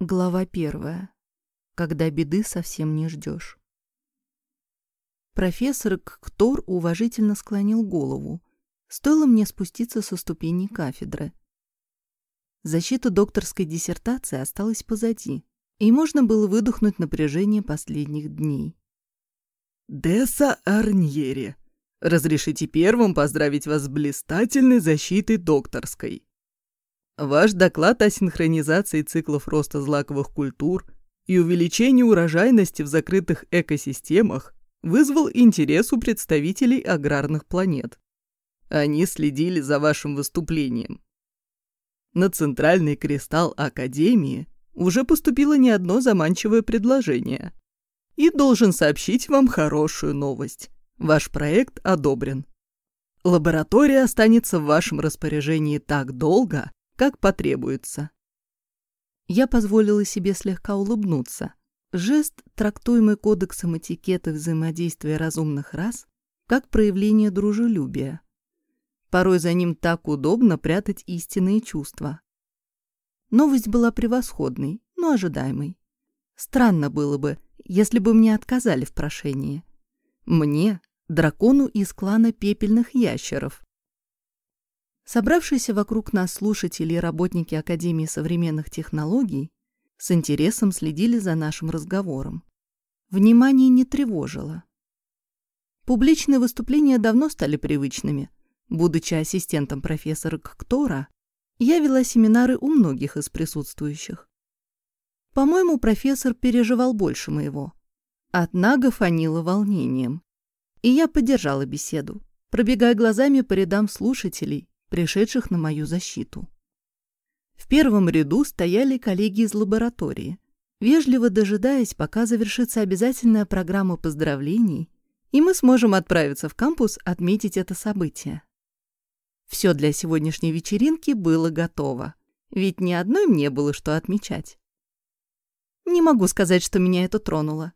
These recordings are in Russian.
Глава первая. Когда беды совсем не ждешь. Профессор Ктор уважительно склонил голову. Стоило мне спуститься со ступеней кафедры. Защита докторской диссертации осталась позади, и можно было выдохнуть напряжение последних дней. «Десса Арньери, разрешите первым поздравить вас с блистательной защитой докторской», Ваш доклад о синхронизации циклов роста злаковых культур и увеличении урожайности в закрытых экосистемах вызвал интерес у представителей аграрных планет. Они следили за вашим выступлением. На центральный кристалл Академии уже поступило не одно заманчивое предложение. И должен сообщить вам хорошую новость. Ваш проект одобрен. Лаборатория останется в вашем распоряжении так долго, как потребуется. Я позволила себе слегка улыбнуться. Жест, трактуемый кодексом этикета взаимодействия разумных рас, как проявление дружелюбия. Порой за ним так удобно прятать истинные чувства. Новость была превосходной, но ожидаемой. Странно было бы, если бы мне отказали в прошении. Мне, дракону из клана пепельных ящеров. Собравшиеся вокруг нас слушатели и работники Академии современных технологий с интересом следили за нашим разговором. Внимание не тревожило. Публичные выступления давно стали привычными. Будучи ассистентом профессора Ктора, я вела семинары у многих из присутствующих. По-моему, профессор переживал больше моего. От Нага фанило волнением. И я поддержала беседу, пробегая глазами по рядам слушателей пришедших на мою защиту. В первом ряду стояли коллеги из лаборатории, вежливо дожидаясь, пока завершится обязательная программа поздравлений, и мы сможем отправиться в кампус отметить это событие. Все для сегодняшней вечеринки было готово, ведь ни одной мне было что отмечать. Не могу сказать, что меня это тронуло.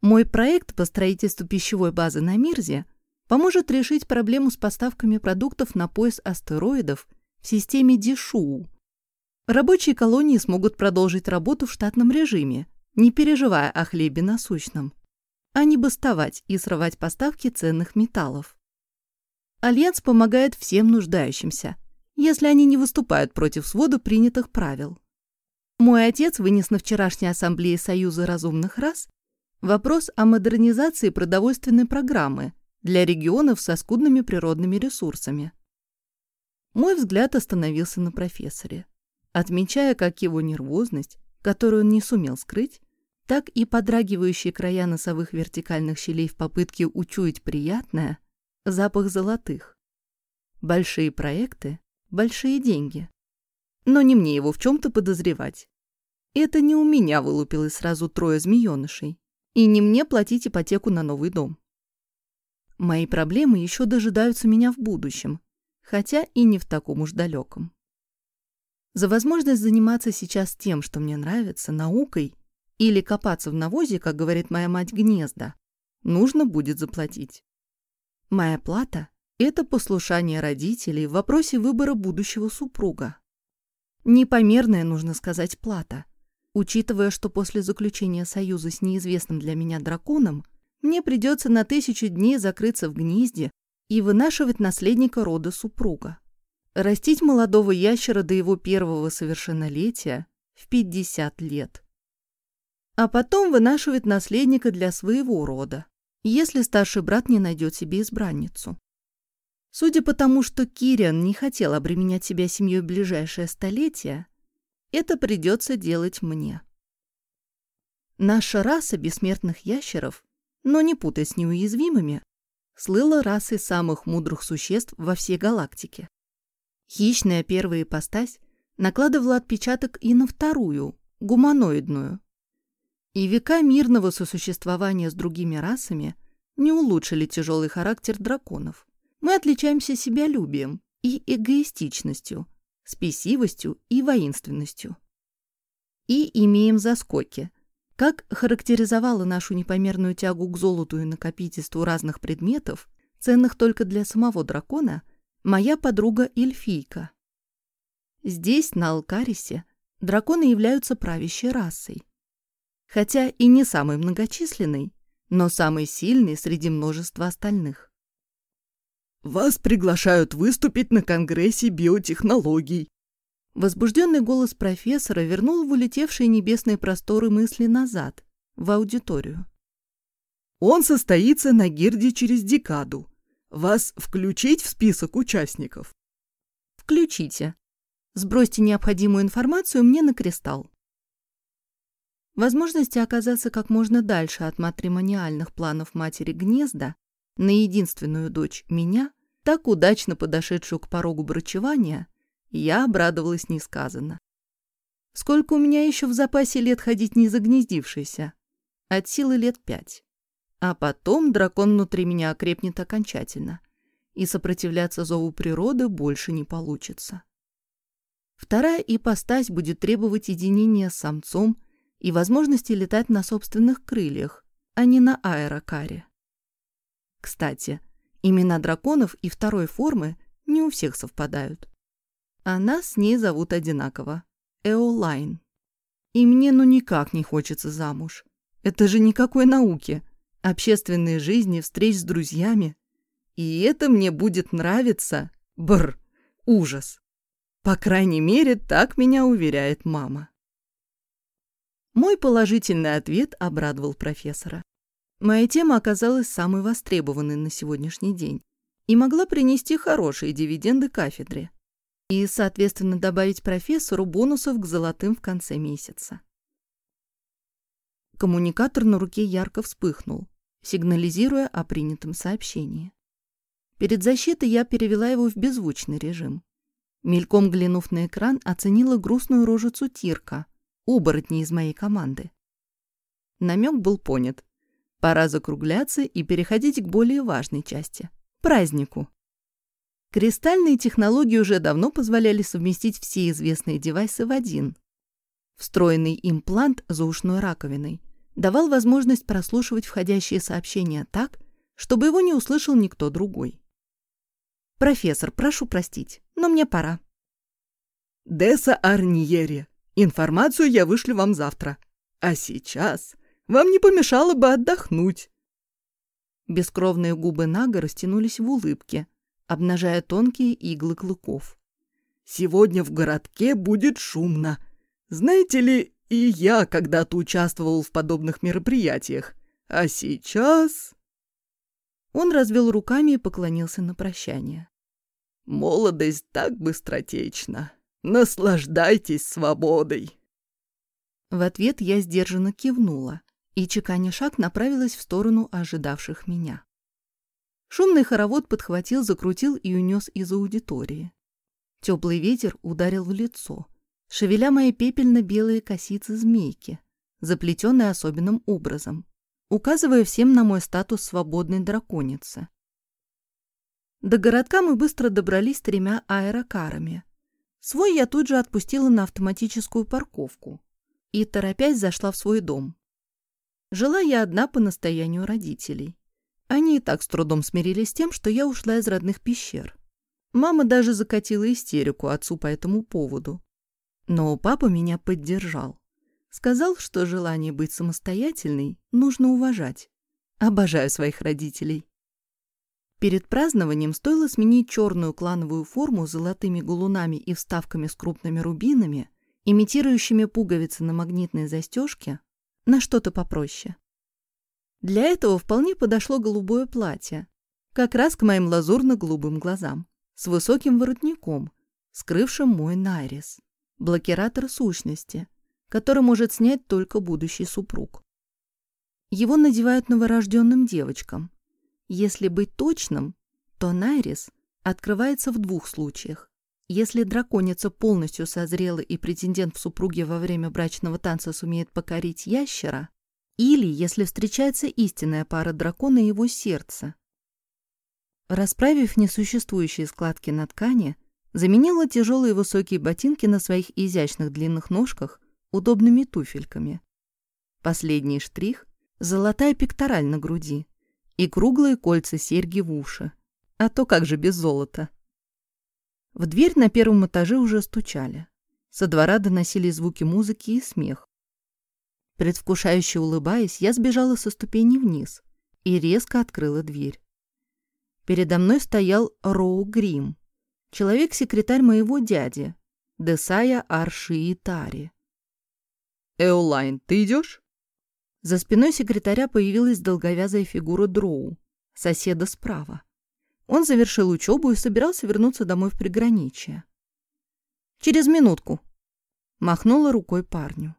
Мой проект по строительству пищевой базы на Мирзе поможет решить проблему с поставками продуктов на пояс астероидов в системе Дишуу. Рабочие колонии смогут продолжить работу в штатном режиме, не переживая о хлебе насущном, а не бастовать и срывать поставки ценных металлов. Альянс помогает всем нуждающимся, если они не выступают против свода принятых правил. Мой отец вынес на вчерашней ассамблее Союза разумных рас вопрос о модернизации продовольственной программы – для регионов со скудными природными ресурсами. Мой взгляд остановился на профессоре, отмечая как его нервозность, которую он не сумел скрыть, так и подрагивающие края носовых вертикальных щелей в попытке учуять приятное, запах золотых. Большие проекты, большие деньги. Но не мне его в чем-то подозревать. Это не у меня вылупилось сразу трое змеенышей. И не мне платить ипотеку на новый дом. Мои проблемы еще дожидаются меня в будущем, хотя и не в таком уж далеком. За возможность заниматься сейчас тем, что мне нравится, наукой, или копаться в навозе, как говорит моя мать, гнезда, нужно будет заплатить. Моя плата – это послушание родителей в вопросе выбора будущего супруга. Непомерная, нужно сказать, плата, учитывая, что после заключения союза с неизвестным для меня драконом – мне придется на тысячу дней закрыться в гнезде и вынашивать наследника рода супруга. Растить молодого ящера до его первого совершеннолетия в 50 лет. А потом вынашивать наследника для своего рода, если старший брат не найдет себе избранницу. Судя по тому, что Кириан не хотел обременять себя семьей ближайшее столетие, это придется делать мне. Наша раса бессмертных ящеров но не путай с неуязвимыми, слыла расой самых мудрых существ во всей галактике. Хищная первая ипостась накладывала отпечаток и на вторую, гуманоидную. И века мирного сосуществования с другими расами не улучшили тяжелый характер драконов. Мы отличаемся себялюбием и эгоистичностью, спесивостью и воинственностью. И имеем заскоки, как характеризовала нашу непомерную тягу к золоту и накопительству разных предметов, ценных только для самого дракона, моя подруга Эльфийка. Здесь, на Алкарисе, драконы являются правящей расой. Хотя и не самой многочисленной, но самой сильной среди множества остальных. «Вас приглашают выступить на Конгрессе биотехнологий», Возбужденный голос профессора вернул в улетевшие небесные просторы мысли назад, в аудиторию. «Он состоится на Гирде через декаду. Вас включить в список участников?» «Включите. Сбросьте необходимую информацию мне на кристалл». Возможности оказаться как можно дальше от матримониальных планов матери гнезда на единственную дочь меня, так удачно подошедшую к порогу брачевания, я обрадовалась несказанно. Сколько у меня еще в запасе лет ходить не загнездившийся? От силы лет пять. А потом дракон внутри меня окрепнет окончательно, и сопротивляться зову природы больше не получится. Вторая ипостась будет требовать единения с самцом и возможности летать на собственных крыльях, а не на аэрокаре. Кстати, имена драконов и второй формы не у всех совпадают. А нас с ней зовут одинаково. Эолайн. И мне ну никак не хочется замуж. Это же никакой науки. Общественной жизни, встреч с друзьями. И это мне будет нравиться. Бр, ужас. По крайней мере, так меня уверяет мама. Мой положительный ответ обрадовал профессора. Моя тема оказалась самой востребованной на сегодняшний день и могла принести хорошие дивиденды кафедре и, соответственно, добавить профессору бонусов к золотым в конце месяца. Коммуникатор на руке ярко вспыхнул, сигнализируя о принятом сообщении. Перед защитой я перевела его в беззвучный режим. Мельком глянув на экран, оценила грустную рожицу Тирка, оборотни из моей команды. Намек был понят. Пора закругляться и переходить к более важной части – празднику. Кристальные технологии уже давно позволяли совместить все известные девайсы в один. Встроенный имплант за ушной раковиной давал возможность прослушивать входящие сообщения так, чтобы его не услышал никто другой. «Профессор, прошу простить, но мне пора». «Деса Арниери, информацию я вышлю вам завтра. А сейчас вам не помешало бы отдохнуть». Бескровные губы Нага растянулись в улыбке, обнажая тонкие иглы клыков. «Сегодня в городке будет шумно. Знаете ли, и я когда-то участвовал в подобных мероприятиях. А сейчас...» Он развел руками и поклонился на прощание. «Молодость так быстротечна. Наслаждайтесь свободой!» В ответ я сдержанно кивнула и, чеканя шаг, направилась в сторону ожидавших меня. Шумный хоровод подхватил, закрутил и унес из аудитории. Теплый ветер ударил в лицо, шевеля мои пепельно-белые косицы змейки, заплетенные особенным образом, указывая всем на мой статус свободной драконицы. До городка мы быстро добрались тремя аэрокарами. Свой я тут же отпустила на автоматическую парковку и, торопясь, зашла в свой дом. Жила я одна по настоянию родителей. Они и так с трудом смирились с тем, что я ушла из родных пещер. Мама даже закатила истерику отцу по этому поводу. Но папа меня поддержал. Сказал, что желание быть самостоятельной нужно уважать. Обожаю своих родителей. Перед празднованием стоило сменить черную клановую форму с золотыми галунами и вставками с крупными рубинами, имитирующими пуговицы на магнитной застежке, на что-то попроще. Для этого вполне подошло голубое платье, как раз к моим лазурно-голубым глазам, с высоким воротником, скрывшим мой найрис, блокиратор сущности, который может снять только будущий супруг. Его надевают новорожденным девочкам. Если быть точным, то найрис открывается в двух случаях. Если драконица полностью созрела и претендент в супруге во время брачного танца сумеет покорить ящера, или если встречается истинная пара дракона и его сердца. Расправив несуществующие складки на ткани, заменила тяжелые высокие ботинки на своих изящных длинных ножках удобными туфельками. Последний штрих — золотая пектораль на груди и круглые кольца серьги в уши. А то как же без золота? В дверь на первом этаже уже стучали. Со двора доносились звуки музыки и смех. Предвкушающе улыбаясь, я сбежала со ступени вниз и резко открыла дверь. Передо мной стоял Роу Грим, человек-секретарь моего дяди, Десая Арши Тари. «Эолайн, ты идешь?» За спиной секретаря появилась долговязая фигура Дроу, соседа справа. Он завершил учебу и собирался вернуться домой в приграничье. «Через минутку», — махнула рукой парню.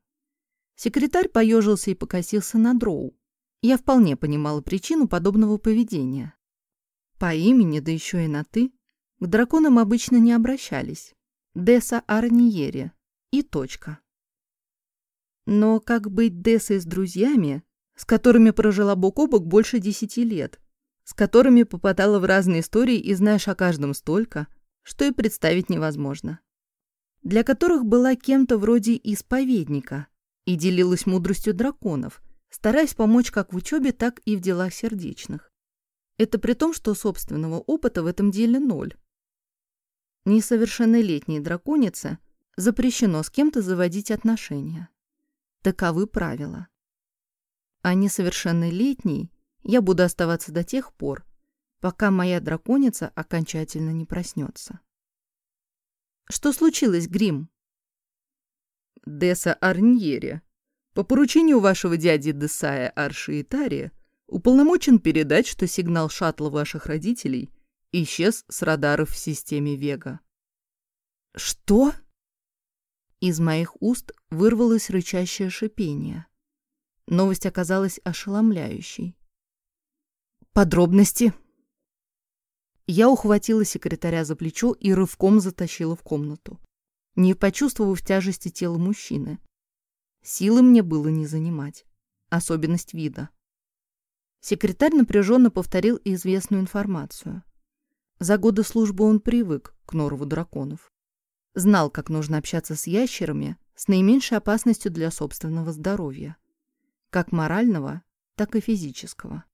Секретарь поежился и покосился на Дроу. Я вполне понимала причину подобного поведения. По имени, да еще и на «ты», к драконам обычно не обращались. Деса Арниере и точка. Но как быть Десой с друзьями, с которыми прожила бок о бок больше десяти лет, с которыми попадала в разные истории и знаешь о каждом столько, что и представить невозможно, для которых была кем-то вроде исповедника и делилась мудростью драконов, стараясь помочь как в учебе, так и в делах сердечных. Это при том, что собственного опыта в этом деле ноль. Несовершеннолетней драконице запрещено с кем-то заводить отношения. Таковы правила. А несовершеннолетней я буду оставаться до тех пор, пока моя драконица окончательно не проснется. Что случилось, Грим? Деса Арньери, по поручению вашего дяди Десая Аршиитария, уполномочен передать, что сигнал шаттла ваших родителей исчез с радаров в системе Вега. Что? Из моих уст вырвалось рычащее шипение. Новость оказалась ошеломляющей. Подробности. Я ухватила секретаря за плечо и рывком затащила в комнату, не почувствовав тяжести тела мужчины. Силы мне было не занимать. Особенность вида. Секретарь напряженно повторил известную информацию. За годы службы он привык к норову драконов. Знал, как нужно общаться с ящерами с наименьшей опасностью для собственного здоровья. Как морального, так и физического.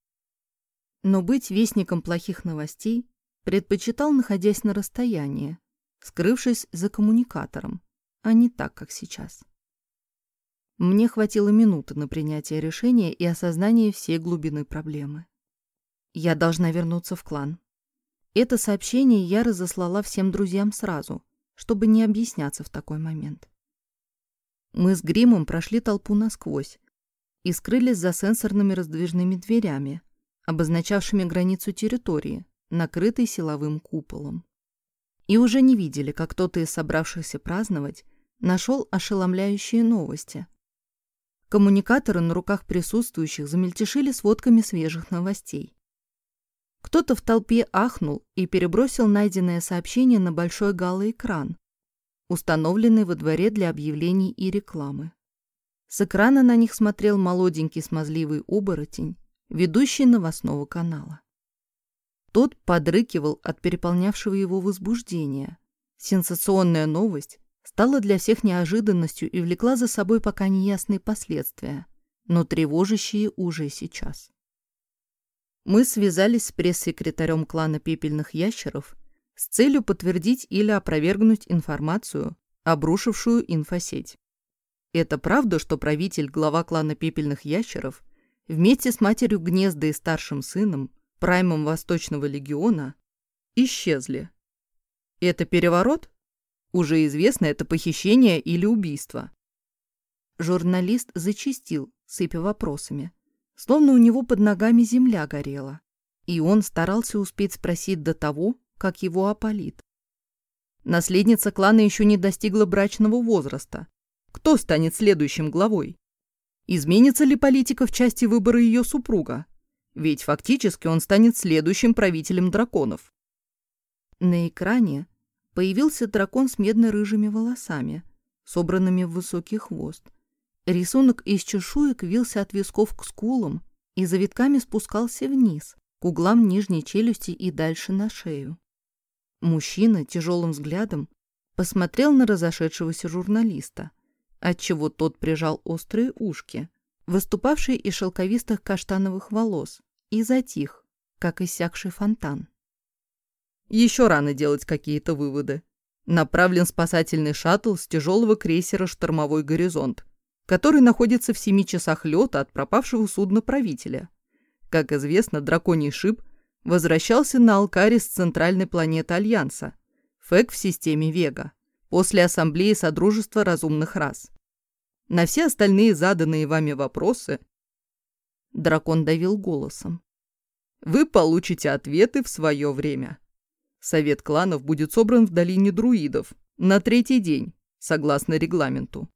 Но быть вестником плохих новостей предпочитал, находясь на расстоянии, скрывшись за коммуникатором, а не так, как сейчас. Мне хватило минуты на принятие решения и осознание всей глубины проблемы. Я должна вернуться в клан. Это сообщение я разослала всем друзьям сразу, чтобы не объясняться в такой момент. Мы с Гримом прошли толпу насквозь и скрылись за сенсорными раздвижными дверями, обозначавшими границу территории, накрытой силовым куполом. И уже не видели, как кто-то из собравшихся праздновать нашел ошеломляющие новости, Коммуникаторы на руках присутствующих замельтешили сводками свежих новостей. Кто-то в толпе ахнул и перебросил найденное сообщение на большой галоэкран, установленный во дворе для объявлений и рекламы. С экрана на них смотрел молоденький смазливый оборотень, ведущий новостного канала. Тот подрыкивал от переполнявшего его возбуждения. Сенсационная новость стала для всех неожиданностью и влекла за собой пока неясные последствия, но тревожащие уже сейчас. Мы связались с пресс-секретарем клана пепельных ящеров с целью подтвердить или опровергнуть информацию, обрушившую инфосеть. Это правда, что правитель, глава клана пепельных ящеров, вместе с матерью Гнезда и старшим сыном, праймом Восточного легиона, исчезли. Это переворот? Уже известно, это похищение или убийство. Журналист зачистил, сыпя вопросами. Словно у него под ногами земля горела. И он старался успеть спросить до того, как его опалит. Наследница клана еще не достигла брачного возраста. Кто станет следующим главой? Изменится ли политика в части выбора ее супруга? Ведь фактически он станет следующим правителем драконов. На экране появился дракон с медно-рыжими волосами, собранными в высокий хвост. Рисунок из чешуек вился от висков к скулам и завитками спускался вниз, к углам нижней челюсти и дальше на шею. Мужчина тяжелым взглядом посмотрел на разошедшегося журналиста, отчего тот прижал острые ушки, выступавшие из шелковистых каштановых волос, и затих, как иссякший фонтан. Еще рано делать какие-то выводы. Направлен спасательный шаттл с тяжелого крейсера «Штормовой горизонт», который находится в семи часах лета от пропавшего судна правителя. Как известно, драконий шип возвращался на Алкаре с центральной планеты Альянса, ФЭК в системе Вега, после Ассамблеи Содружества разумных рас. На все остальные заданные вами вопросы дракон давил голосом. Вы получите ответы в свое время. Совет кланов будет собран в долине друидов на третий день, согласно регламенту.